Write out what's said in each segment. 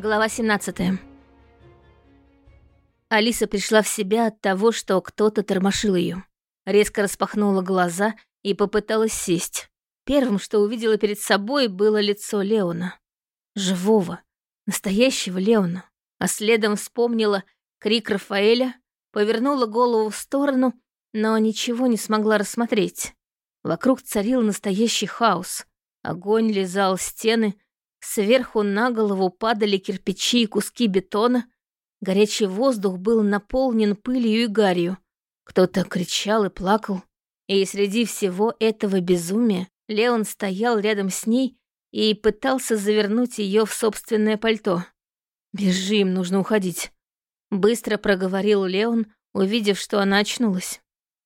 Глава 17. Алиса пришла в себя от того, что кто-то тормошил ее. Резко распахнула глаза и попыталась сесть. Первым, что увидела перед собой, было лицо Леона. Живого, настоящего Леона. А следом вспомнила крик Рафаэля, повернула голову в сторону, но ничего не смогла рассмотреть. Вокруг царил настоящий хаос. Огонь лизал стены, сверху на голову падали кирпичи и куски бетона, горячий воздух был наполнен пылью и гарью. Кто-то кричал и плакал. И среди всего этого безумия Леон стоял рядом с ней и пытался завернуть ее в собственное пальто. «Бежим, нужно уходить», — быстро проговорил Леон, увидев, что она очнулась.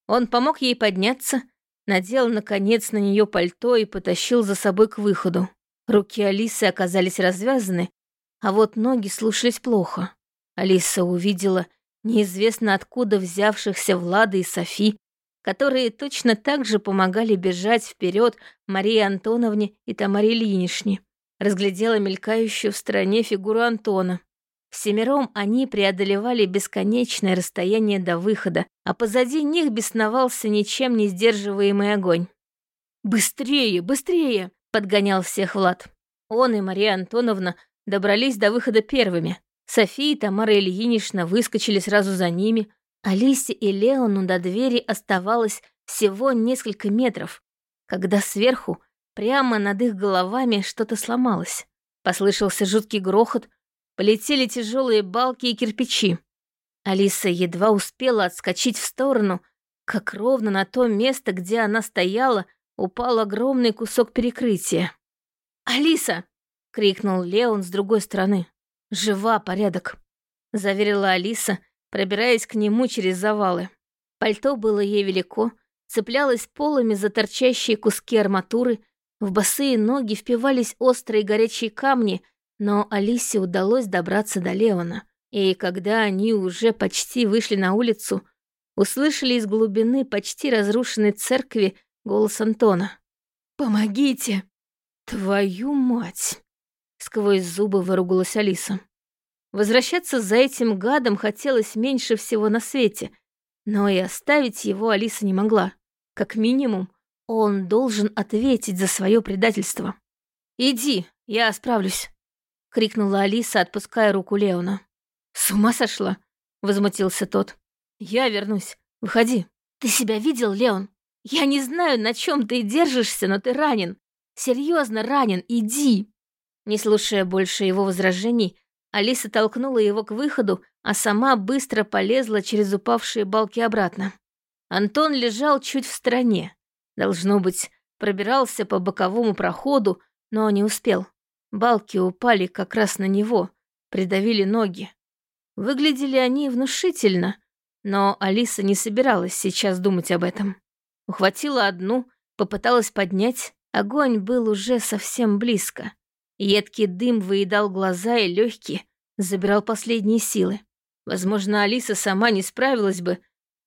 Он помог ей подняться, надел, наконец, на нее пальто и потащил за собой к выходу. Руки Алисы оказались развязаны, а вот ноги слушались плохо. Алиса увидела неизвестно откуда взявшихся Влада и Софи, которые точно так же помогали бежать вперед Марии Антоновне и Тамаре Ильиничне. Разглядела мелькающую в стороне фигуру Антона. Всемиром они преодолевали бесконечное расстояние до выхода, а позади них бесновался ничем не сдерживаемый огонь. «Быстрее, быстрее!» — подгонял всех Влад. Он и Мария Антоновна добрались до выхода первыми. София и Тамара Ильинична выскочили сразу за ними. Алисе и Леону до двери оставалось всего несколько метров, когда сверху, прямо над их головами, что-то сломалось. Послышался жуткий грохот, полетели тяжелые балки и кирпичи. Алиса едва успела отскочить в сторону, как ровно на то место, где она стояла, упал огромный кусок перекрытия. «Алиса!» — крикнул Леон с другой стороны. «Жива, порядок», — заверила Алиса, пробираясь к нему через завалы. Пальто было ей велико, цеплялось полами за торчащие куски арматуры, в босые ноги впивались острые горячие камни, но Алисе удалось добраться до Леона, и когда они уже почти вышли на улицу, услышали из глубины почти разрушенной церкви голос Антона. «Помогите!» «Твою мать!» — сквозь зубы выругалась Алиса. Возвращаться за этим гадом хотелось меньше всего на свете, но и оставить его Алиса не могла. Как минимум, он должен ответить за свое предательство. «Иди, я справлюсь», — крикнула Алиса, отпуская руку Леона. «С ума сошла?» — возмутился тот. «Я вернусь. Выходи». «Ты себя видел, Леон? Я не знаю, на чем ты держишься, но ты ранен. Серьезно ранен, иди!» Не слушая больше его возражений, Алиса толкнула его к выходу, а сама быстро полезла через упавшие балки обратно. Антон лежал чуть в стороне. Должно быть, пробирался по боковому проходу, но не успел. Балки упали как раз на него, придавили ноги. Выглядели они внушительно, но Алиса не собиралась сейчас думать об этом. Ухватила одну, попыталась поднять. Огонь был уже совсем близко. Едкий дым выедал глаза и легкие, забирал последние силы. Возможно, Алиса сама не справилась бы,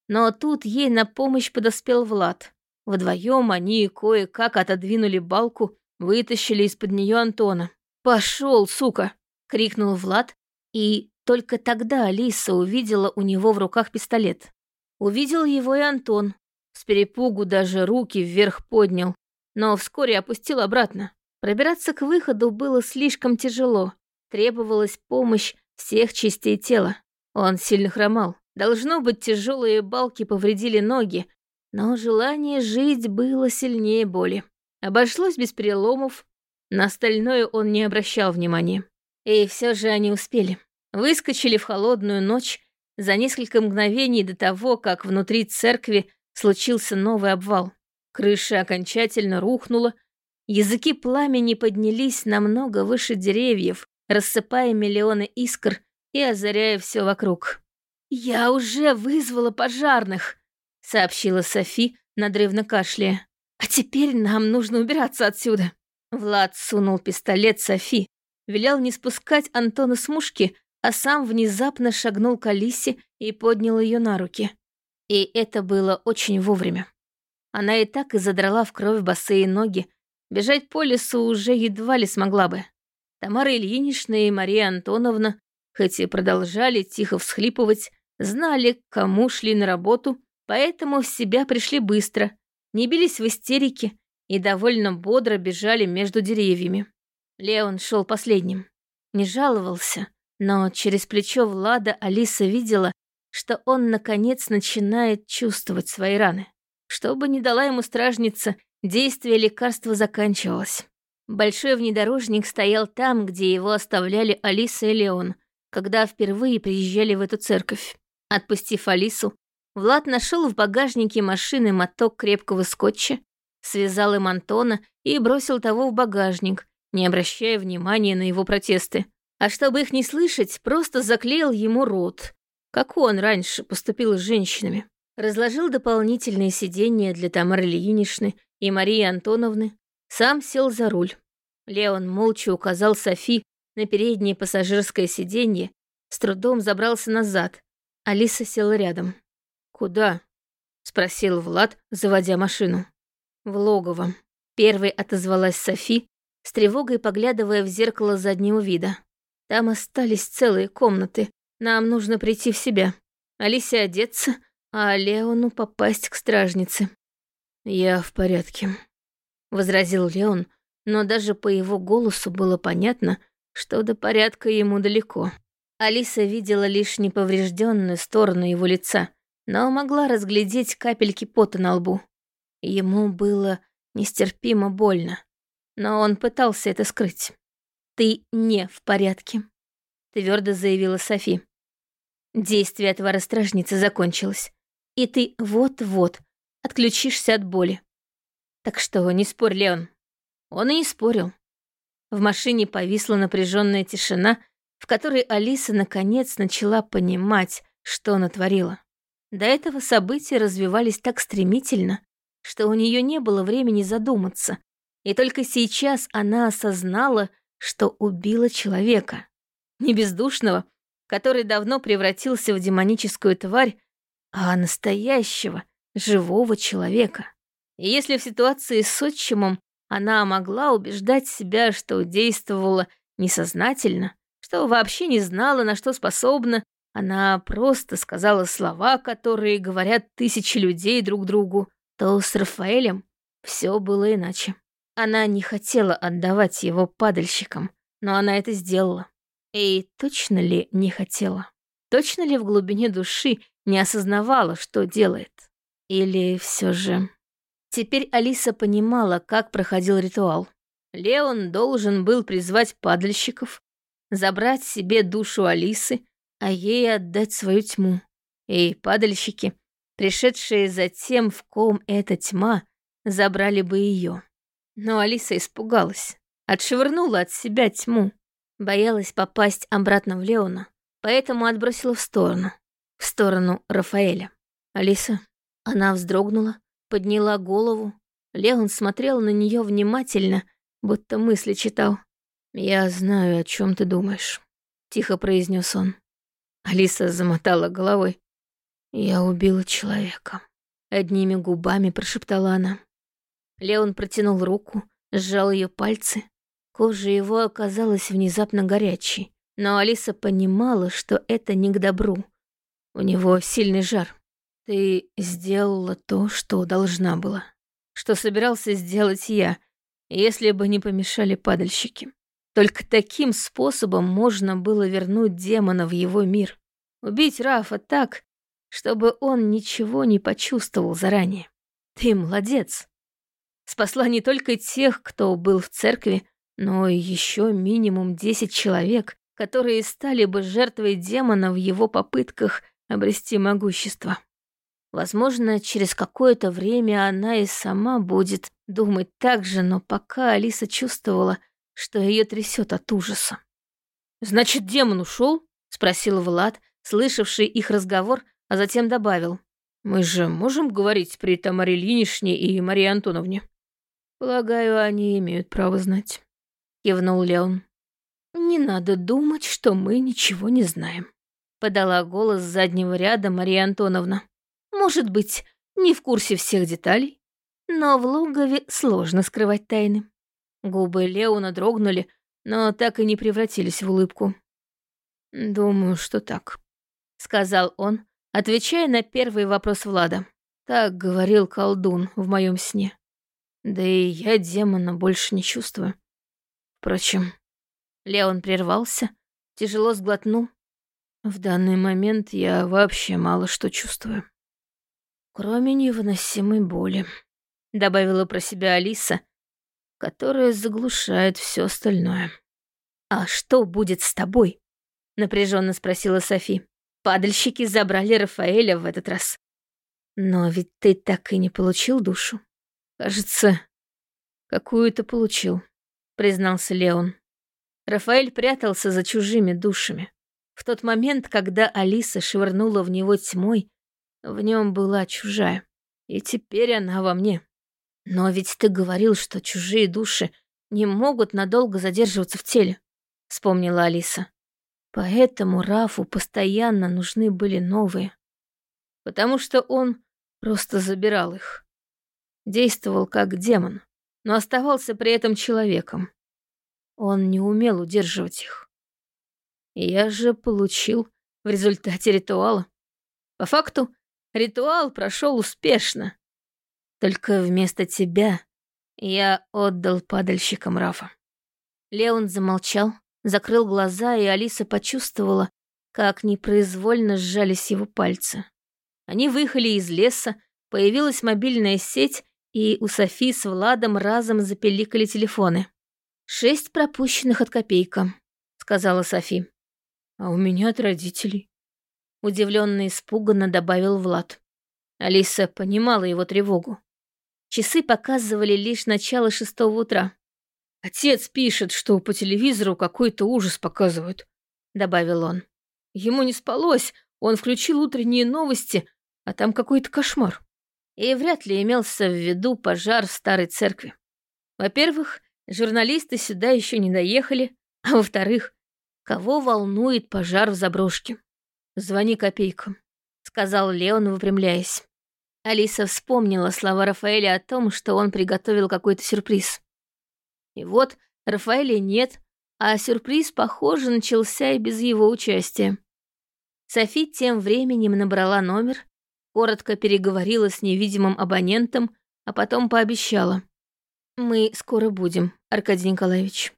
но тут ей на помощь подоспел Влад. Вдвоем они кое-как отодвинули балку, вытащили из-под нее Антона. «Пошел, сука!» — крикнул Влад, и только тогда Алиса увидела у него в руках пистолет. Увидел его и Антон. С перепугу даже руки вверх поднял, но вскоре опустил обратно. Пробираться к выходу было слишком тяжело. Требовалась помощь всех частей тела. Он сильно хромал. Должно быть, тяжелые балки повредили ноги, но желание жить было сильнее боли. Обошлось без переломов, на остальное он не обращал внимания. И все же они успели. Выскочили в холодную ночь за несколько мгновений до того, как внутри церкви случился новый обвал. Крыша окончательно рухнула, языки пламени поднялись намного выше деревьев, рассыпая миллионы искр и озаряя все вокруг. «Я уже вызвала пожарных», — сообщила Софи, надрывно кашляя. «А теперь нам нужно убираться отсюда». Влад сунул пистолет Софи, велел не спускать Антона с мушки, а сам внезапно шагнул к Алисе и поднял ее на руки. И это было очень вовремя. Она и так и задрала в кровь босые ноги, бежать по лесу уже едва ли смогла бы. Тамара Ильинична и Мария Антоновна, хоть и продолжали тихо всхлипывать, знали, кому шли на работу, поэтому в себя пришли быстро, не бились в истерике и довольно бодро бежали между деревьями. Леон шел последним. Не жаловался, но через плечо Влада Алиса видела, что он, наконец, начинает чувствовать свои раны. Что бы ни дала ему стражница, действие лекарства заканчивалось. Большой внедорожник стоял там, где его оставляли Алиса и Леон, когда впервые приезжали в эту церковь. Отпустив Алису, Влад нашел в багажнике машины моток крепкого скотча, связал им Антона и бросил того в багажник, не обращая внимания на его протесты. А чтобы их не слышать, просто заклеил ему рот, как он раньше поступил с женщинами. Разложил дополнительные сиденья для Тамары Ильиничны и Марии Антоновны, сам сел за руль. Леон молча указал Софи на переднее пассажирское сиденье, с трудом забрался назад. Алиса села рядом. «Куда?» — спросил Влад, заводя машину. «В логово». Первой отозвалась Софи, с тревогой поглядывая в зеркало заднего вида. «Там остались целые комнаты. Нам нужно прийти в себя. Алисе одеться, а Леону попасть к стражнице». «Я в порядке», — возразил Леон, но даже по его голосу было понятно, что до порядка ему далеко. Алиса видела лишь неповрежденную сторону его лица, но могла разглядеть капельки пота на лбу. Ему было нестерпимо больно, но он пытался это скрыть. «Ты не в порядке», — твердо заявила Софи. Действие отвара стражницы закончилось, и ты вот-вот отключишься от боли. Так что не спорь, Леон. Он и не спорил. В машине повисла напряженная тишина, в которой Алиса наконец начала понимать, что натворила. До этого события развивались так стремительно, что у нее не было времени задуматься, и только сейчас она осознала, что убила человека. Не бездушного, который давно превратился в демоническую тварь, а настоящего, живого человека. И если в ситуации с отчимом она могла убеждать себя, что действовала несознательно, что вообще не знала, на что способна, она просто сказала слова, которые говорят тысячи людей друг другу, то с Рафаэлем все было иначе. Она не хотела отдавать его падальщикам, но она это сделала. И точно ли не хотела? Точно ли в глубине души не осознавала, что делает? Или все же... Теперь Алиса понимала, как проходил ритуал. Леон должен был призвать падальщиков, забрать себе душу Алисы, а ей отдать свою тьму. И падальщики, пришедшие за тем, в ком эта тьма, забрали бы ее. Но Алиса испугалась, отшвырнула от себя тьму, боялась попасть обратно в Леона, поэтому отбросила в сторону, в сторону Рафаэля. Алиса, она вздрогнула, подняла голову. Леон смотрел на нее внимательно, будто мысли читал. «Я знаю, о чем ты думаешь», — тихо произнес он. Алиса замотала головой. «Я убила человека», — одними губами прошептала она. Леон протянул руку, сжал ее пальцы. Кожа его оказалась внезапно горячей, но Алиса понимала, что это не к добру. У него сильный жар. Ты сделала то, что должна была. Что собирался сделать я, если бы не помешали падальщики. Только таким способом можно было вернуть демона в его мир. Убить Рафа так, чтобы он ничего не почувствовал заранее. Ты молодец. Спасла не только тех, кто был в церкви, но еще минимум десять человек, которые стали бы жертвой демона в его попытках обрести могущество. Возможно, через какое-то время она и сама будет думать так же, но пока Алиса чувствовала, что ее трясет от ужаса. «Значит, демон ушел? спросил Влад, слышавший их разговор, а затем добавил. «Мы же можем говорить при Тамаре Ильиничне и Марии Антоновне?» «Полагаю, они имеют право знать», — кивнул Леон. «Не надо думать, что мы ничего не знаем», — подала голос с заднего ряда Мария Антоновна. «Может быть, не в курсе всех деталей, но в логове сложно скрывать тайны». Губы Леона дрогнули, но так и не превратились в улыбку. «Думаю, что так», — сказал он, отвечая на первый вопрос Влада. Так говорил колдун в моем сне. Да и я демона больше не чувствую. Впрочем, Леон прервался, тяжело сглотнул. В данный момент я вообще мало что чувствую. Кроме невыносимой боли, добавила про себя Алиса, которая заглушает все остальное. «А что будет с тобой?» — напряженно спросила Софи. «Падальщики забрали Рафаэля в этот раз. Но ведь ты так и не получил душу. Кажется, какую-то получил», — признался Леон. Рафаэль прятался за чужими душами. В тот момент, когда Алиса швырнула в него тьмой, в нем была чужая. И теперь она во мне. Но ведь ты говорил, что чужие души не могут надолго задерживаться в теле, вспомнила Алиса. Поэтому Рафу постоянно нужны были новые. Потому что он просто забирал их. Действовал как демон, но оставался при этом человеком. Он не умел удерживать их. Я же получил в результате ритуала. По факту, ритуал прошел успешно. Только вместо тебя я отдал падальщикам Рафа. Леон замолчал, закрыл глаза, и Алиса почувствовала, как непроизвольно сжались его пальцы. Они выехали из леса, появилась мобильная сеть, и у Софи с Владом разом запеликали телефоны. «Шесть пропущенных от копейка», — сказала Софи. «А у меня от родителей», — удивленно и испуганно добавил Влад. Алиса понимала его тревогу. Часы показывали лишь начало шестого утра. «Отец пишет, что по телевизору какой-то ужас показывают», — добавил он. «Ему не спалось, он включил утренние новости, а там какой-то кошмар». И вряд ли имелся в виду пожар в старой церкви. Во-первых, Журналисты сюда еще не доехали. А во-вторых, кого волнует пожар в заброшке? Звони копейка, сказал Леон, выпрямляясь. Алиса вспомнила слова Рафаэля о том, что он приготовил какой-то сюрприз. И вот Рафаэля нет, а сюрприз, похоже, начался и без его участия. Софи тем временем набрала номер, коротко переговорила с невидимым абонентом, а потом пообещала. «Мы скоро будем, Аркадий Николаевич».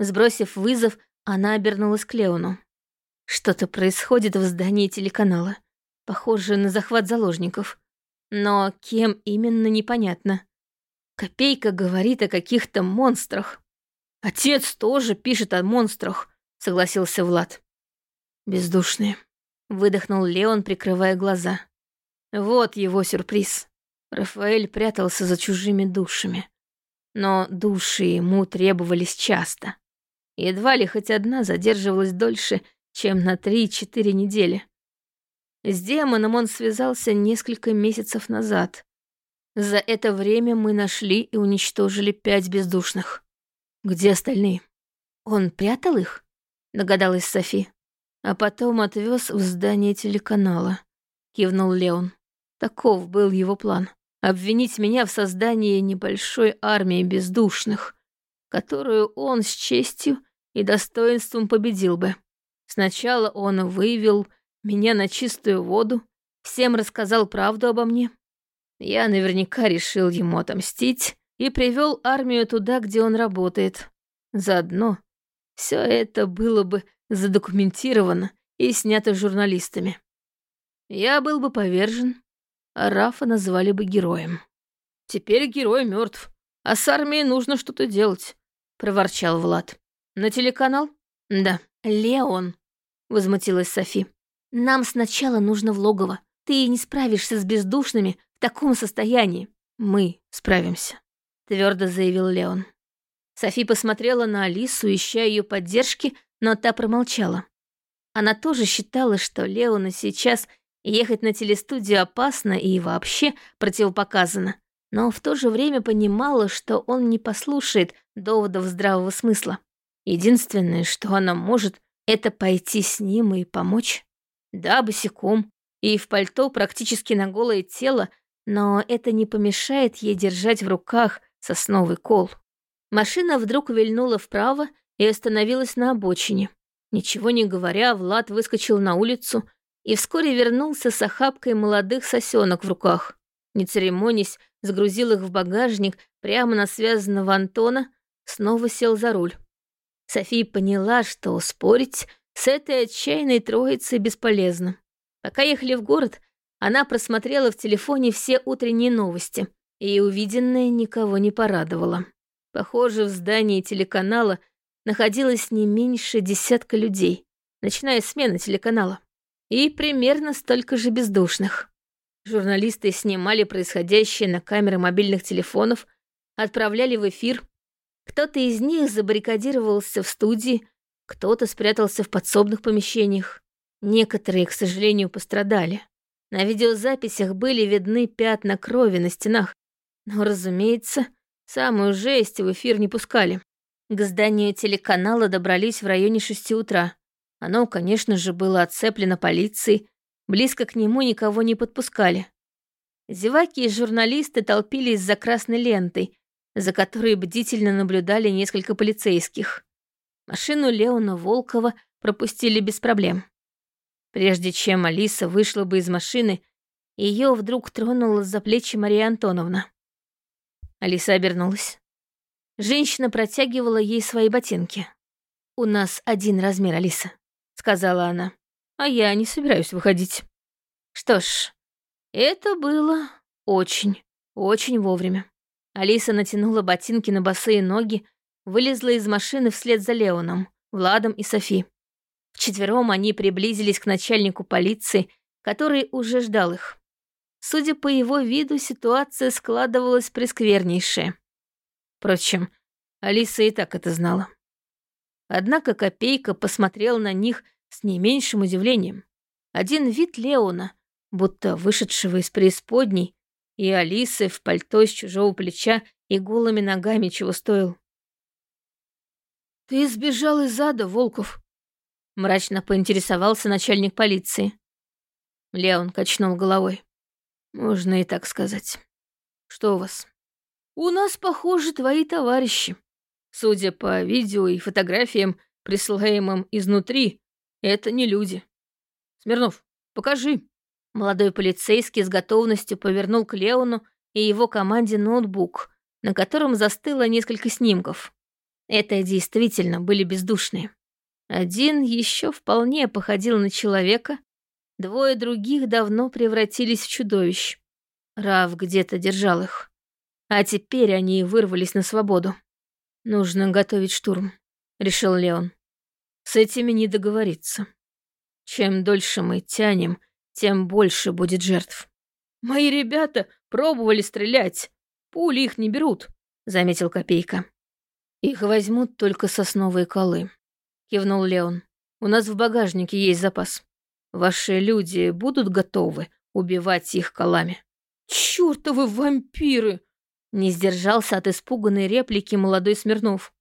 Сбросив вызов, она обернулась к Леону. Что-то происходит в здании телеканала. Похоже на захват заложников. Но кем именно, непонятно. Копейка говорит о каких-то монстрах. Отец тоже пишет о монстрах, согласился Влад. Бездушные. Выдохнул Леон, прикрывая глаза. Вот его сюрприз. Рафаэль прятался за чужими душами но души ему требовались часто. Едва ли хоть одна задерживалась дольше, чем на три-четыре недели. С демоном он связался несколько месяцев назад. За это время мы нашли и уничтожили пять бездушных. Где остальные? Он прятал их? Догадалась Софи. А потом отвез в здание телеканала. Кивнул Леон. Таков был его план обвинить меня в создании небольшой армии бездушных, которую он с честью и достоинством победил бы. Сначала он вывел меня на чистую воду, всем рассказал правду обо мне. Я наверняка решил ему отомстить и привел армию туда, где он работает. Заодно все это было бы задокументировано и снято журналистами. Я был бы повержен, а Рафа назвали бы героем. «Теперь герой мертв, а с армией нужно что-то делать», — проворчал Влад. «На телеканал?» «Да». «Леон», — возмутилась Софи. «Нам сначала нужно в логово. Ты не справишься с бездушными в таком состоянии». «Мы справимся», — твердо заявил Леон. Софи посмотрела на Алису, ища ее поддержки, но та промолчала. Она тоже считала, что Леону сейчас Ехать на телестудию опасно и вообще противопоказано, но в то же время понимала, что он не послушает доводов здравого смысла. Единственное, что она может, это пойти с ним и помочь. Да, босиком, и в пальто практически на голое тело, но это не помешает ей держать в руках сосновый кол. Машина вдруг вильнула вправо и остановилась на обочине. Ничего не говоря, Влад выскочил на улицу и вскоре вернулся с охапкой молодых сосенок в руках. Не церемонясь, загрузил их в багажник прямо на связанного Антона, снова сел за руль. София поняла, что спорить с этой отчаянной троицей бесполезно. Пока ехали в город, она просмотрела в телефоне все утренние новости, и увиденное никого не порадовало. Похоже, в здании телеканала находилось не меньше десятка людей, начиная смена телеканала, и примерно столько же бездушных. Журналисты снимали происходящее на камеры мобильных телефонов, отправляли в эфир. Кто-то из них забаррикадировался в студии, кто-то спрятался в подсобных помещениях. Некоторые, к сожалению, пострадали. На видеозаписях были видны пятна крови на стенах, но, разумеется, самую жесть в эфир не пускали. К зданию телеканала добрались в районе шести утра. Оно, конечно же, было отцеплено полицией, близко к нему никого не подпускали. Зеваки и журналисты толпились за красной лентой, за которой бдительно наблюдали несколько полицейских. Машину Леона Волкова пропустили без проблем. Прежде чем Алиса вышла бы из машины, ее вдруг тронула за плечи Мария Антоновна. Алиса обернулась. Женщина протягивала ей свои ботинки. «У нас один размер, Алиса», — сказала она. «А я не собираюсь выходить». Что ж, это было очень, очень вовремя. Алиса натянула ботинки на босые ноги, вылезла из машины вслед за Леоном, Владом и Софи. Вчетвером они приблизились к начальнику полиции, который уже ждал их. Судя по его виду, ситуация складывалась пресквернейшая. Впрочем, Алиса и так это знала. Однако Копейка посмотрел на них с не меньшим удивлением. Один вид Леона, будто вышедшего из преисподней, и Алисы в пальто с чужого плеча и голыми ногами чего стоил. «Ты сбежал из ада, Волков», — мрачно поинтересовался начальник полиции. Леон качнул головой. «Можно и так сказать. Что у вас?» «У нас, похоже, твои товарищи. Судя по видео и фотографиям, присылаемым изнутри, это не люди. Смирнов, покажи». Молодой полицейский с готовностью повернул к Леону и его команде ноутбук, на котором застыло несколько снимков. Это действительно были бездушные. Один еще вполне походил на человека, двое других давно превратились в чудовищ. Рав где-то держал их. А теперь они вырвались на свободу. «Нужно готовить штурм», — решил Леон. «С этими не договориться. Чем дольше мы тянем, тем больше будет жертв». «Мои ребята пробовали стрелять. Пули их не берут», — заметил Копейка. «Их возьмут только сосновые колы», — кивнул Леон. «У нас в багажнике есть запас. Ваши люди будут готовы убивать их колами?» «Чёртовы вампиры!» — не сдержался от испуганной реплики молодой Смирнов.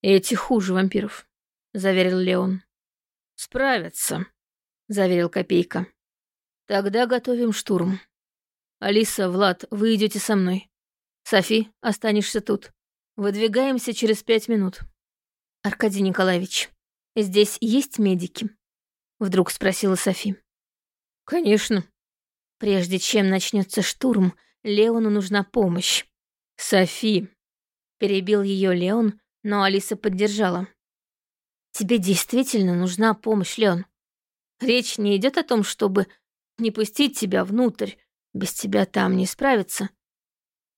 «Эти хуже вампиров», — заверил Леон. «Справятся», — заверил Копейка. «Тогда готовим штурм. Алиса, Влад, вы идете со мной. Софи, останешься тут. Выдвигаемся через пять минут. Аркадий Николаевич, здесь есть медики? Вдруг спросила Софи. Конечно. Прежде чем начнется штурм, Леону нужна помощь. Софи. Перебил ее Леон, но Алиса поддержала. Тебе действительно нужна помощь, Леон. Речь не идет о том, чтобы не пустить тебя внутрь. Без тебя там не справиться.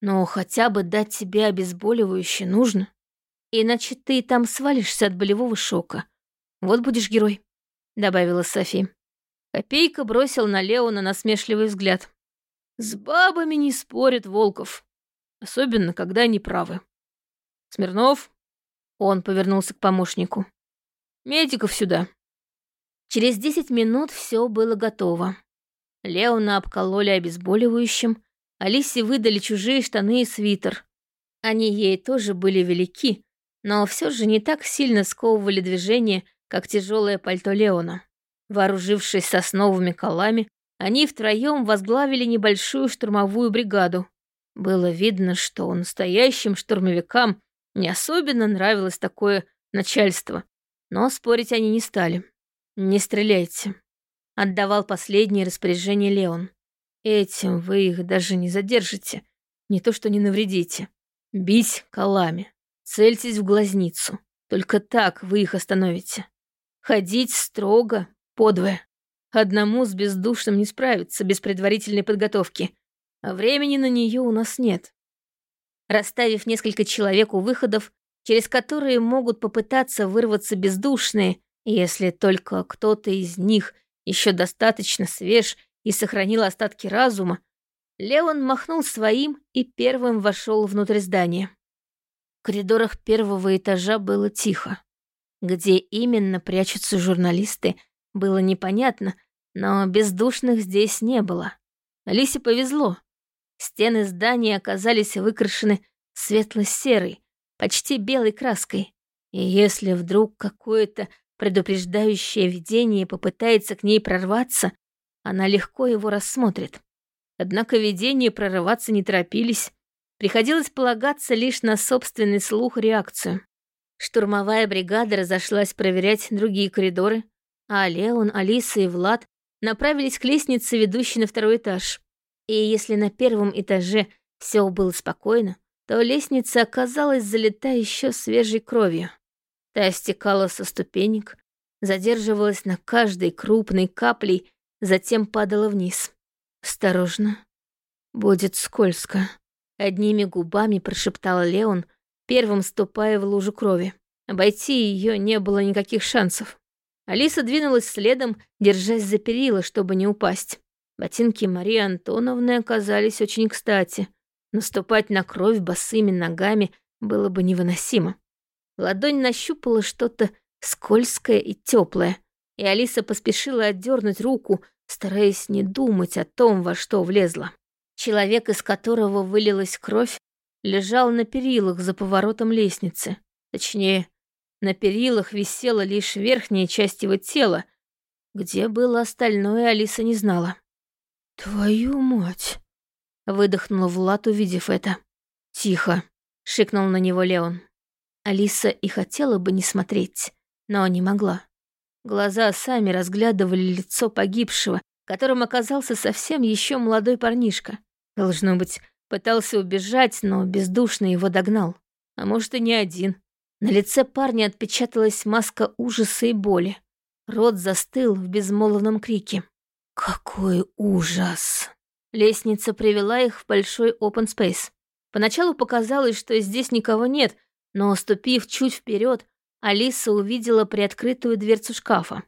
Но хотя бы дать тебе обезболивающее нужно. Иначе ты там свалишься от болевого шока. Вот будешь герой», — добавила Софи. Копейка бросил на Леона насмешливый взгляд. «С бабами не спорят, Волков. Особенно, когда они правы. Смирнов?» Он повернулся к помощнику. «Медиков сюда». Через десять минут все было готово. Леона обкололи обезболивающим, Алисе выдали чужие штаны и свитер. Они ей тоже были велики, но все же не так сильно сковывали движение, как тяжелое пальто Леона. Вооружившись сосновыми колами, они втроем возглавили небольшую штурмовую бригаду. Было видно, что настоящим штурмовикам не особенно нравилось такое начальство. Но спорить они не стали. «Не стреляйте», — отдавал последнее распоряжение Леон. «Этим вы их даже не задержите, не то что не навредите. Бить колами, цельтесь в глазницу. Только так вы их остановите. Ходить строго, подвое. Одному с бездушным не справиться без предварительной подготовки, а времени на нее у нас нет. Расставив несколько человек у выходов, через которые могут попытаться вырваться бездушные, если только кто-то из них еще достаточно свеж и сохранил остатки разума, Леон махнул своим и первым вошел внутрь здания. В коридорах первого этажа было тихо. Где именно прячутся журналисты, было непонятно, но бездушных здесь не было. Алисе повезло. Стены здания оказались выкрашены светло-серой, почти белой краской. И если вдруг какое-то предупреждающее видение попытается к ней прорваться, она легко его рассмотрит. Однако видения прорываться не торопились. Приходилось полагаться лишь на собственный слух реакцию. Штурмовая бригада разошлась проверять другие коридоры, а Леон, Алиса и Влад направились к лестнице, ведущей на второй этаж. И если на первом этаже все было спокойно, то лестница оказалась залита еще свежей кровью. Та стекала со ступенек, задерживалась на каждой крупной каплей, затем падала вниз. «Осторожно, будет скользко», Одними губами прошептал Леон, первым ступая в лужу крови. Обойти ее не было никаких шансов. Алиса двинулась следом, держась за перила, чтобы не упасть. Ботинки Марии Антоновны оказались очень кстати. Наступать на кровь босыми ногами было бы невыносимо. Ладонь нащупала что-то скользкое и теплое, и Алиса поспешила отдернуть руку, стараясь не думать о том, во что влезла. Человек, из которого вылилась кровь, лежал на перилах за поворотом лестницы. Точнее, на перилах висела лишь верхняя часть его тела. Где было остальное, Алиса не знала. «Твою мать!» — выдохнула Влад, увидев это. «Тихо!» — шикнул на него Леон. Алиса и хотела бы не смотреть, но не могла. Глаза сами разглядывали лицо погибшего, которым оказался совсем еще молодой парнишка. Должно быть, пытался убежать, но бездушно его догнал. А может, и не один. На лице парня отпечаталась маска ужаса и боли. Рот застыл в безмолвном крике. «Какой ужас!» Лестница привела их в большой open space. Поначалу показалось, что здесь никого нет, но, ступив чуть вперед, Алиса увидела приоткрытую дверцу шкафа.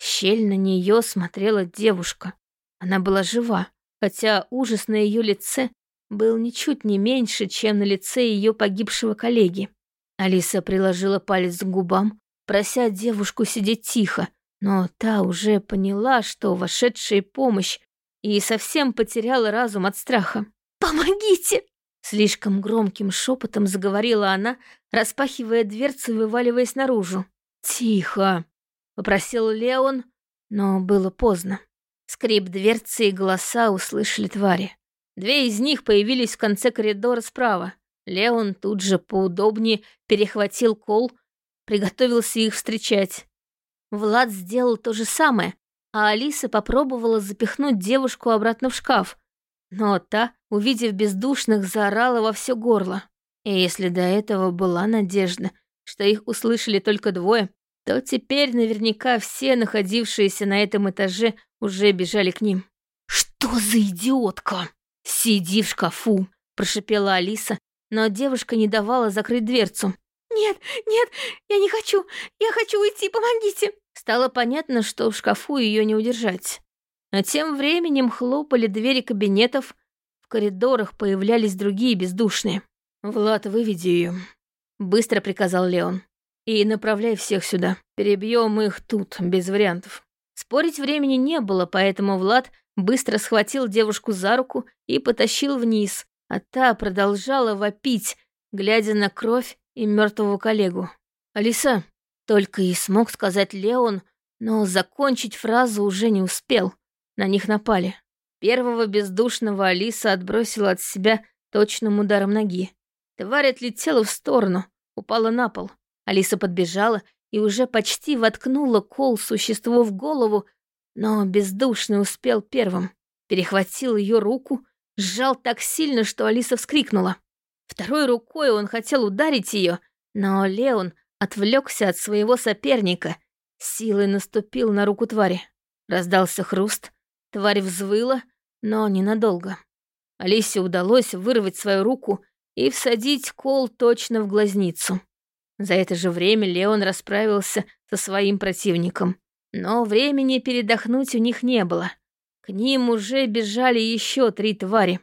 щель на нее смотрела девушка. Она была жива хотя ужас на ее лице был ничуть не меньше, чем на лице ее погибшего коллеги. Алиса приложила палец к губам, прося девушку сидеть тихо, но та уже поняла, что вошедшая помощь, и совсем потеряла разум от страха. «Помогите!» Слишком громким шепотом заговорила она, распахивая дверцу и вываливаясь наружу. «Тихо!» — попросил Леон, но было поздно. Скрип дверцы и голоса услышали твари. Две из них появились в конце коридора справа. Леон тут же поудобнее перехватил кол, приготовился их встречать. Влад сделал то же самое, а Алиса попробовала запихнуть девушку обратно в шкаф. Но та, увидев бездушных, заорала во все горло. И если до этого была надежда, что их услышали только двое, то теперь наверняка все находившиеся на этом этаже уже бежали к ним. «Что за идиотка? Сиди в шкафу!» – прошипела Алиса, но девушка не давала закрыть дверцу. «Нет, нет, я не хочу! Я хочу уйти, помогите!» Стало понятно, что в шкафу ее не удержать. А тем временем хлопали двери кабинетов, в коридорах появлялись другие бездушные. «Влад, выведи ее», — быстро приказал Леон. И направляй всех сюда. Перебьем их тут, без вариантов. Спорить времени не было, поэтому Влад быстро схватил девушку за руку и потащил вниз, а та продолжала вопить, глядя на кровь и мертвого коллегу. «Алиса!» — только и смог сказать Леон, но закончить фразу уже не успел. На них напали. Первого бездушного Алиса отбросила от себя точным ударом ноги. Тварь отлетела в сторону, упала на пол. Алиса подбежала и уже почти воткнула кол существу в голову, но бездушный успел первым. Перехватил ее руку, сжал так сильно, что Алиса вскрикнула. Второй рукой он хотел ударить ее, но Леон отвлекся от своего соперника, силой наступил на руку твари. Раздался хруст, тварь взвыла, но ненадолго. Алисе удалось вырвать свою руку и всадить кол точно в глазницу. За это же время Леон расправился со своим противником. Но времени передохнуть у них не было. К ним уже бежали еще три твари.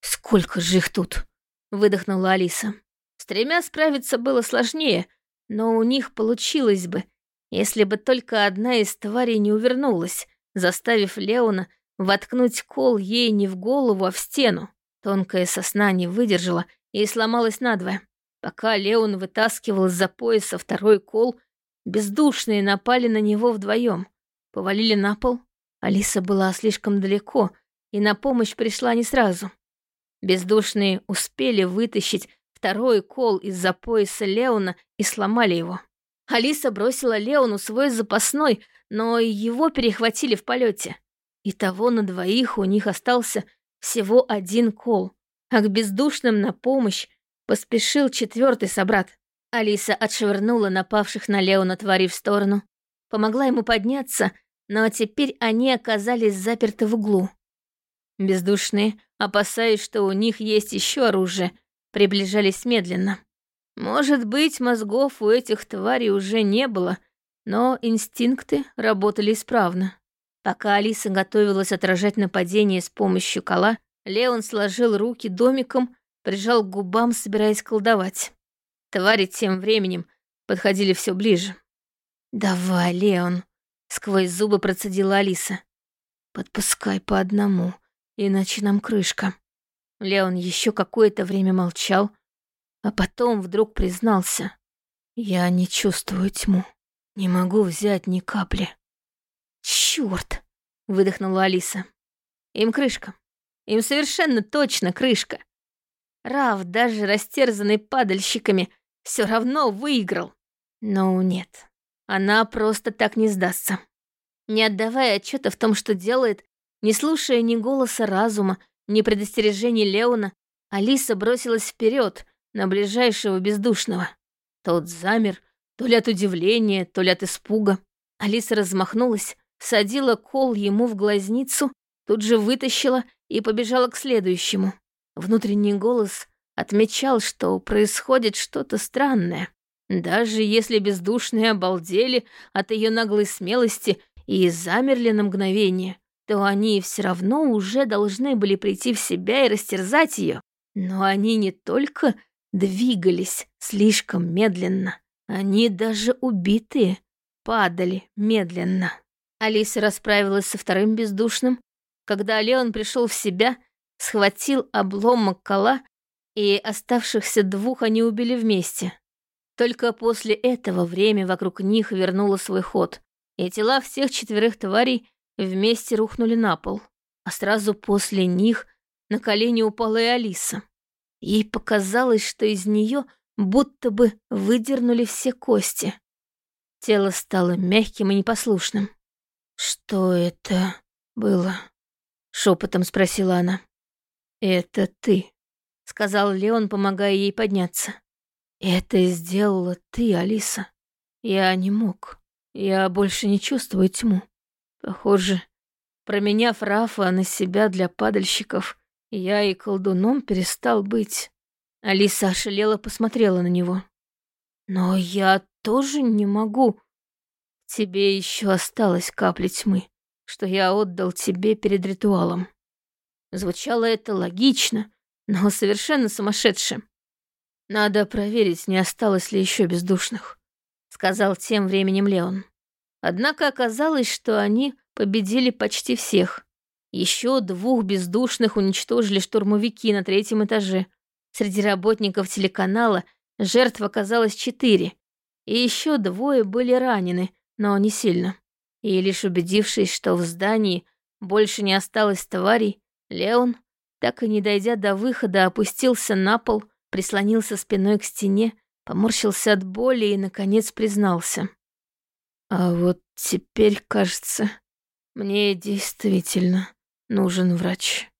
«Сколько же их тут?» — выдохнула Алиса. С тремя справиться было сложнее, но у них получилось бы, если бы только одна из тварей не увернулась, заставив Леона воткнуть кол ей не в голову, а в стену. Тонкая сосна не выдержала и сломалась надвое. Пока Леон вытаскивал из-за пояса второй кол, бездушные напали на него вдвоем, повалили на пол. Алиса была слишком далеко, и на помощь пришла не сразу. Бездушные успели вытащить второй кол из-за пояса Леона и сломали его. Алиса бросила Леону свой запасной, но его перехватили в полете. И того на двоих у них остался всего один кол, а к бездушным на помощь Поспешил четвертый собрат. Алиса отшвырнула напавших на Леона твари в сторону. Помогла ему подняться, но теперь они оказались заперты в углу. Бездушные, опасаясь, что у них есть еще оружие, приближались медленно. Может быть, мозгов у этих тварей уже не было, но инстинкты работали исправно. Пока Алиса готовилась отражать нападение с помощью кола, Леон сложил руки домиком прижал к губам, собираясь колдовать. Твари тем временем подходили все ближе. «Давай, Леон», — сквозь зубы процедила Алиса. «Подпускай по одному, иначе нам крышка». Леон еще какое-то время молчал, а потом вдруг признался. «Я не чувствую тьму. Не могу взять ни капли». «Чёрт!» — выдохнула Алиса. «Им крышка. Им совершенно точно крышка. Рав, даже растерзанный падальщиками, все равно выиграл. Но нет, она просто так не сдастся. Не отдавая отчета в том, что делает, не слушая ни голоса разума, ни предостережений Леона, Алиса бросилась вперед на ближайшего бездушного. Тот замер, то ли от удивления, то ли от испуга. Алиса размахнулась, садила кол ему в глазницу, тут же вытащила и побежала к следующему. Внутренний голос отмечал, что происходит что-то странное. Даже если бездушные обалдели от ее наглой смелости и замерли на мгновение, то они все равно уже должны были прийти в себя и растерзать ее. Но они не только двигались слишком медленно, они даже убитые падали медленно. Алиса расправилась со вторым бездушным. Когда Леон пришел в себя, схватил обломок кола, и оставшихся двух они убили вместе. Только после этого время вокруг них вернуло свой ход, и тела всех четверых тварей вместе рухнули на пол, а сразу после них на колени упала и Алиса. Ей показалось, что из нее будто бы выдернули все кости. Тело стало мягким и непослушным. «Что это было?» — шепотом спросила она. «Это ты», — сказал Леон, помогая ей подняться. «Это сделала ты, Алиса. Я не мог. Я больше не чувствую тьму. Похоже, променяв Рафа на себя для падальщиков, я и колдуном перестал быть». Алиса ошалела посмотрела на него. «Но я тоже не могу. Тебе еще осталась капля тьмы, что я отдал тебе перед ритуалом. Звучало это логично, но совершенно сумасшедше. «Надо проверить, не осталось ли еще бездушных», — сказал тем временем Леон. Однако оказалось, что они победили почти всех. Еще двух бездушных уничтожили штурмовики на третьем этаже. Среди работников телеканала жертв оказалось четыре, и еще двое были ранены, но не сильно. И лишь убедившись, что в здании больше не осталось тварей, Леон, так и не дойдя до выхода, опустился на пол, прислонился спиной к стене Поморщился от боли и, наконец, признался. А вот теперь, кажется, мне действительно нужен врач.